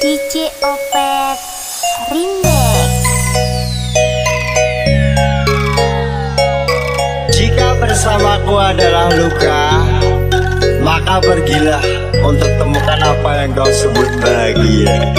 DJ Opet Rindex Jika bersamaku adalah luka Maka pergilah untuk temukan apa yang kau sebut bahagia.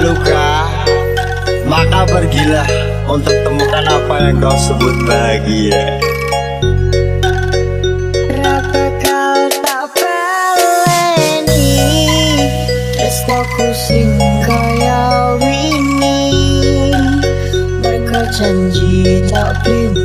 luka Maka pergilah untuk temukan apa yang kau sebut bahagia. Kenapa kau tak peleni? Terus pusing kaya ini Mereka janji tak pindah